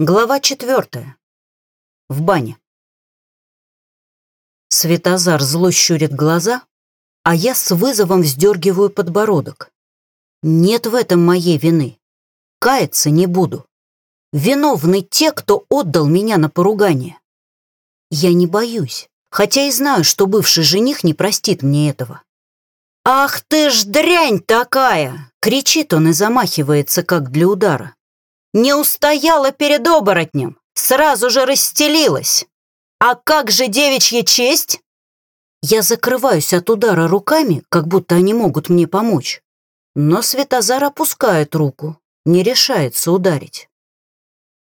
Глава четвертая. В бане. Светозар зло щурит глаза, а я с вызовом вздергиваю подбородок. Нет в этом моей вины. Каяться не буду. Виновны те, кто отдал меня на поругание. Я не боюсь, хотя и знаю, что бывший жених не простит мне этого. «Ах ты ж дрянь такая!» — кричит он и замахивается, как для удара. Не устояла перед оборотнем, сразу же расстелилась. А как же девичья честь? Я закрываюсь от удара руками, как будто они могут мне помочь. Но Светозар опускает руку, не решается ударить.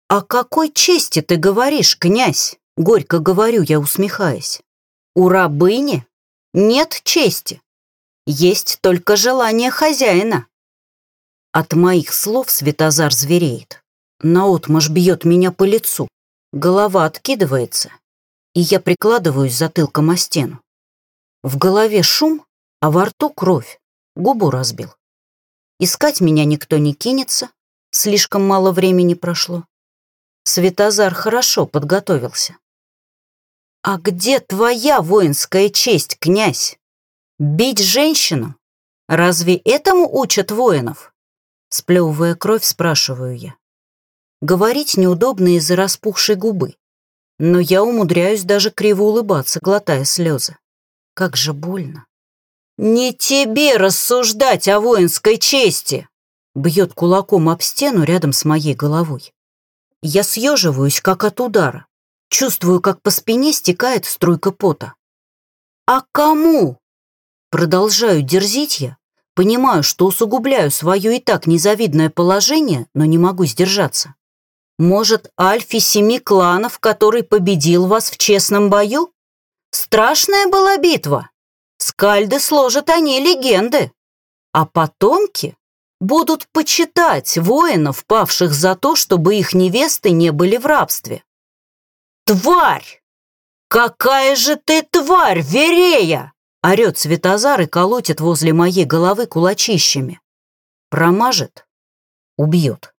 «О какой чести ты говоришь, князь?» — горько говорю я, усмехаясь. «У рабыни нет чести. Есть только желание хозяина. От моих слов Светозар звереет. Наотмашь бьет меня по лицу. Голова откидывается, и я прикладываюсь затылком о стену. В голове шум, а во рту кровь. Губу разбил. Искать меня никто не кинется, слишком мало времени прошло. Светозар хорошо подготовился. «А где твоя воинская честь, князь? Бить женщину? Разве этому учат воинов?» Сплевывая кровь, спрашиваю я. Говорить неудобно из-за распухшей губы, но я умудряюсь даже криво улыбаться, глотая слезы. Как же больно. «Не тебе рассуждать о воинской чести!» Бьет кулаком об стену рядом с моей головой. Я съеживаюсь, как от удара. Чувствую, как по спине стекает струйка пота. «А кому?» Продолжаю дерзить я, Понимаю, что усугубляю свое и так незавидное положение, но не могу сдержаться. Может, Альфи семи кланов, который победил вас в честном бою? Страшная была битва. Скальды сложат о ней легенды. А потомки будут почитать воинов, павших за то, чтобы их невесты не были в рабстве. Тварь! Какая же ты тварь, Верея! Орет Светозар и колотит возле моей головы кулачищами. Промажет — убьет.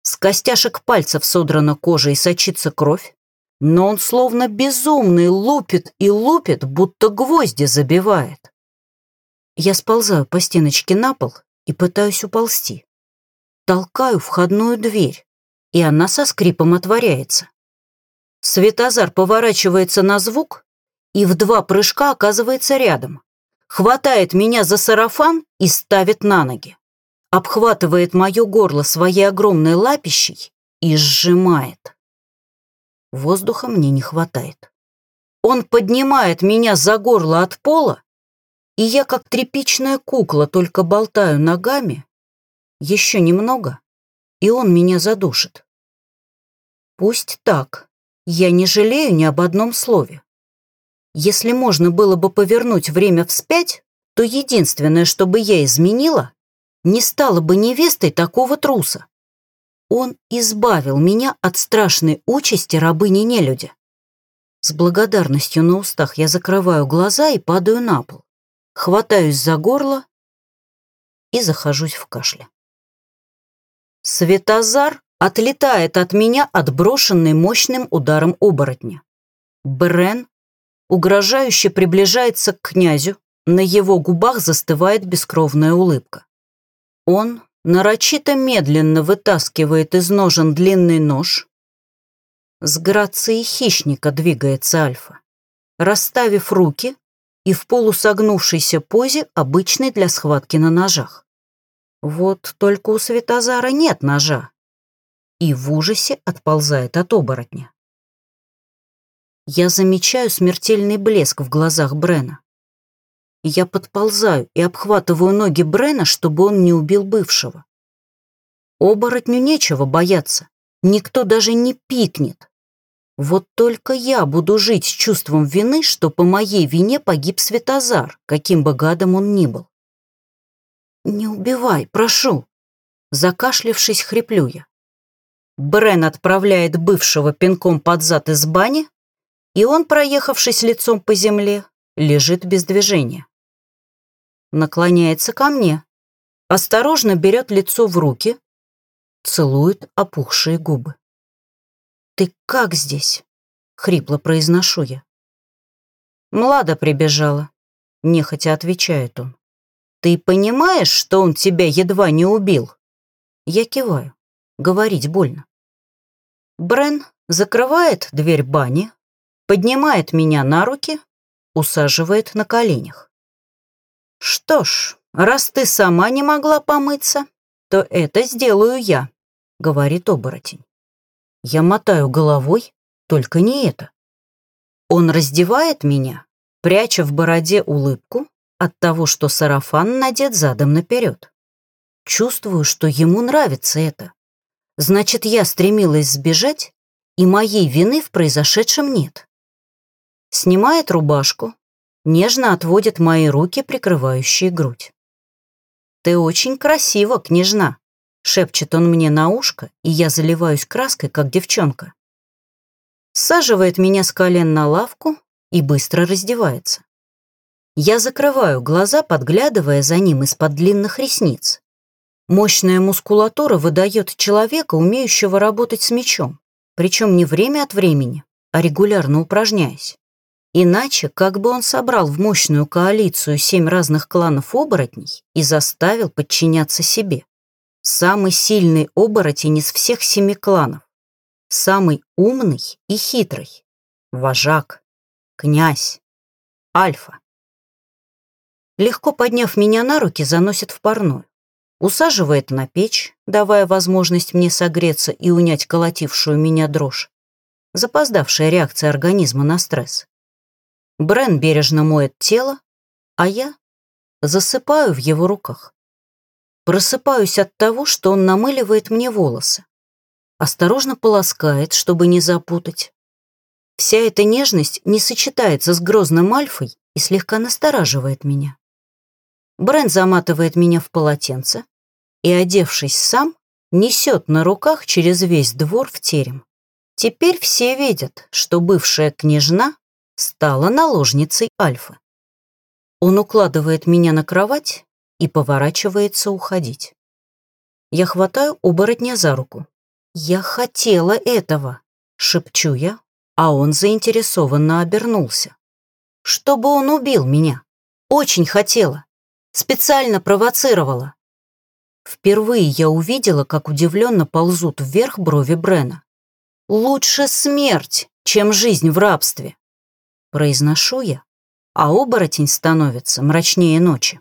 С костяшек пальцев содрана кожа и сочится кровь, но он словно безумный лупит и лупит, будто гвозди забивает. Я сползаю по стеночке на пол и пытаюсь уползти. Толкаю входную дверь, и она со скрипом отворяется. Светозар поворачивается на звук и в два прыжка оказывается рядом. Хватает меня за сарафан и ставит на ноги. Обхватывает мое горло своей огромной лапищей и сжимает. Воздуха мне не хватает. Он поднимает меня за горло от пола, и я как тряпичная кукла только болтаю ногами. Еще немного, и он меня задушит. Пусть так, я не жалею ни об одном слове. Если можно было бы повернуть время вспять, то единственное, что бы я изменила, не стала бы невестой такого труса. Он избавил меня от страшной участи рабыни-нелюдя. С благодарностью на устах я закрываю глаза и падаю на пол, хватаюсь за горло и захожусь в кашле. Светозар отлетает от меня, отброшенный мощным ударом оборотня. Брен угрожающе приближается к князю, на его губах застывает бескровная улыбка. Он нарочито медленно вытаскивает из ножен длинный нож. С грацией хищника двигается Альфа, расставив руки и в полусогнувшейся позе, обычной для схватки на ножах. Вот только у Светозара нет ножа, и в ужасе отползает от оборотня. Я замечаю смертельный блеск в глазах Брена. Я подползаю и обхватываю ноги Брена, чтобы он не убил бывшего. Оборотню нечего бояться, никто даже не пикнет. Вот только я буду жить с чувством вины, что по моей вине погиб Светозар, каким бы гадом он ни был. «Не убивай, прошу!» Закашлявшись, хриплю я. Брен отправляет бывшего пинком под зад из бани, и он, проехавшись лицом по земле, лежит без движения. Наклоняется ко мне, осторожно берет лицо в руки, целует опухшие губы. «Ты как здесь?» — хрипло произношу я. «Млада прибежала», — нехотя отвечает он. «Ты понимаешь, что он тебя едва не убил?» Я киваю. Говорить больно. Брен закрывает дверь бани, поднимает меня на руки, усаживает на коленях. «Что ж, раз ты сама не могла помыться, то это сделаю я», — говорит оборотень. Я мотаю головой, только не это. Он раздевает меня, пряча в бороде улыбку от того, что сарафан надет задом наперед. Чувствую, что ему нравится это. Значит, я стремилась сбежать, и моей вины в произошедшем нет. Снимает рубашку, нежно отводит мои руки, прикрывающие грудь. «Ты очень красива, княжна», — шепчет он мне на ушко, и я заливаюсь краской, как девчонка саживает меня с колен на лавку и быстро раздевается. Я закрываю глаза, подглядывая за ним из-под длинных ресниц. Мощная мускулатура выдает человека, умеющего работать с мечом, причем не время от времени, а регулярно упражняясь. Иначе, как бы он собрал в мощную коалицию семь разных кланов оборотней и заставил подчиняться себе. Самый сильный оборотень из всех семи кланов самый умный и хитрый, вожак, князь, альфа. Легко подняв меня на руки, заносит в парную, усаживает на печь, давая возможность мне согреться и унять колотившую меня дрожь, запоздавшая реакция организма на стресс. Брен бережно моет тело, а я засыпаю в его руках. Просыпаюсь от того, что он намыливает мне волосы осторожно полоскает, чтобы не запутать. Вся эта нежность не сочетается с грозным альфой и слегка настораживает меня. Брент заматывает меня в полотенце и, одевшись сам, несет на руках через весь двор в терем. Теперь все видят, что бывшая княжна стала наложницей Альфы. Он укладывает меня на кровать и поворачивается уходить. Я хватаю оборотня за руку. «Я хотела этого», — шепчу я, а он заинтересованно обернулся. «Чтобы он убил меня. Очень хотела. Специально провоцировала». Впервые я увидела, как удивленно ползут вверх брови Брена. «Лучше смерть, чем жизнь в рабстве», — произношу я, а оборотень становится мрачнее ночи.